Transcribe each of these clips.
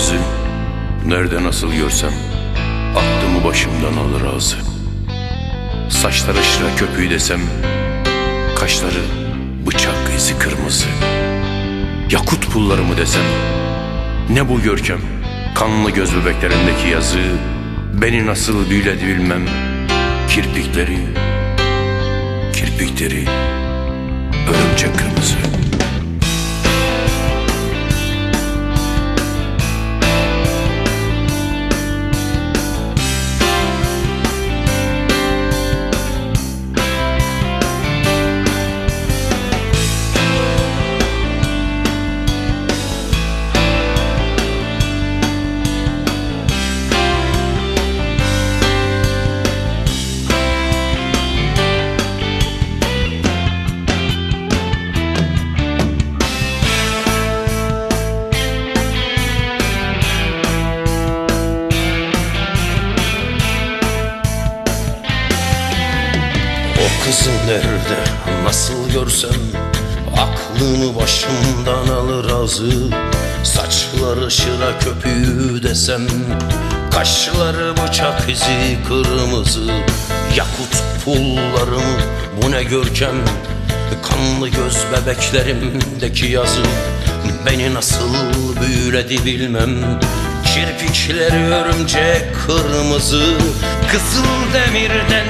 kırmızı Nerede nasıl görsem Aklımı başımdan alır ağzı. Saçları şıra köpüğü desem Kaşları bıçak izi kırmızı. Yakut pulları desem Ne bu görkem? Kanlı göz bebeklerindeki yazı Beni nasıl büyüledi bilmem. Kirpikleri Kirpikleri Örümcek kızı nerede nasıl görsem Aklımı başımdan alır ağzı. Saçları şıra köpüğü desem Kaşları bıçak izi kırmızı. Yakut pullarımı bu ne görkem? Kanlı göz bebeklerimdeki yazı. Beni nasıl büyüledi bilmem. Kirpikleri örümcek kırmızı. Kızıl demirden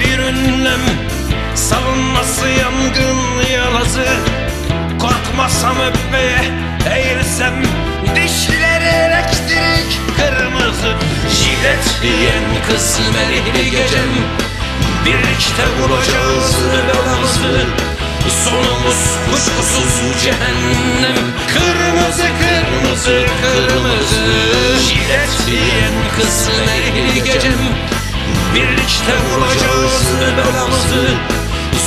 bir ünlem Savunması yangın yalazı Korkmasam öpmeye eğilsem Dişleri elektrik kırmızı Jilet yiyen kız melihli gecem. Birlikte bulacağız belamızı Sonumuz kuşkusuz cehennem. Kırmızı kırmızı kırmızı Jilet yiyen kız melihli gecem. Birlikte bulacağız belamızı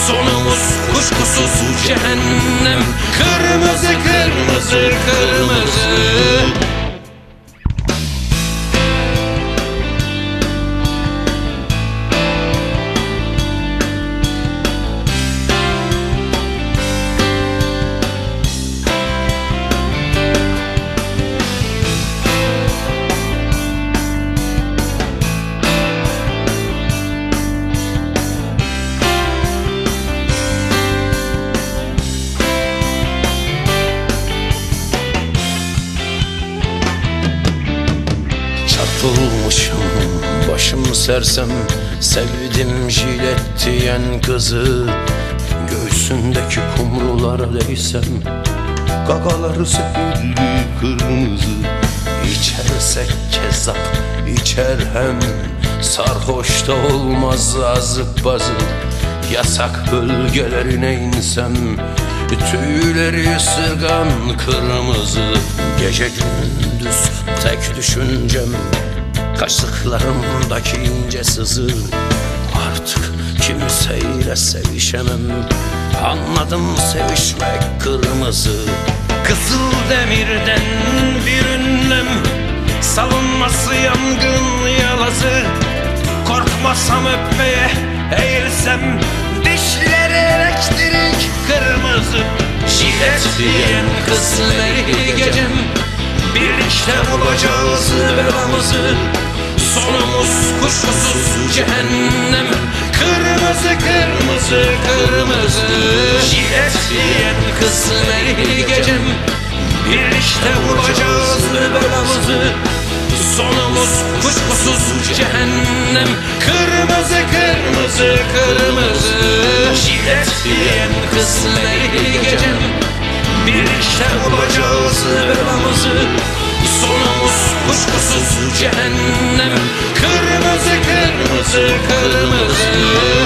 Sonumuz kuşkusuz cehennem. Kırmızı kırmızı kırmızı Çarpılmışım başım sersem Sevdim jilet diyen kızı. Göğsündeki kumrulara değsem Gagaları zehirli kırmızı. İçersek kezzap içer hem. Sarhoş da olmaz azık bazı. Yasak bölgelerine insem Tüyleri ısırgan kırmızı. Gece gündüz tek düşüncem Kaşıklarımdaki ince sızı. Artık kimseyle sevişemem. Anladım sevişmek kırmızı. Kızıl demirden bir ünlem. Savunması yangın yalazı. Korkmasam öpmeye eğilsem Dişleri elektrik kırmızı. Jilet diyen kız gecem? Birlikte bulacağız belamızı Kuşkusuz cehennem? Kırmızı kırmızı kırmızı. Jilet diyen kız melihli gecem. Birlikte bulacağız belamızı Sonumuz kuşkusuz cehennem. Kırmızı kırmızı kırmızı. Jilet diyen kız melihli gecem. Birlikte bulacağız kuşkusuz cehennem. Kırmızı kırmızı kırmızı